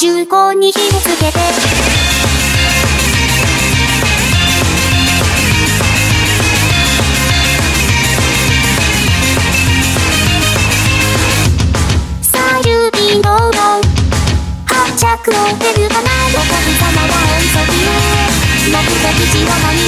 重厚に火をつけて。さあ指の論発着を得る花の神様は急ぎへ目的地は何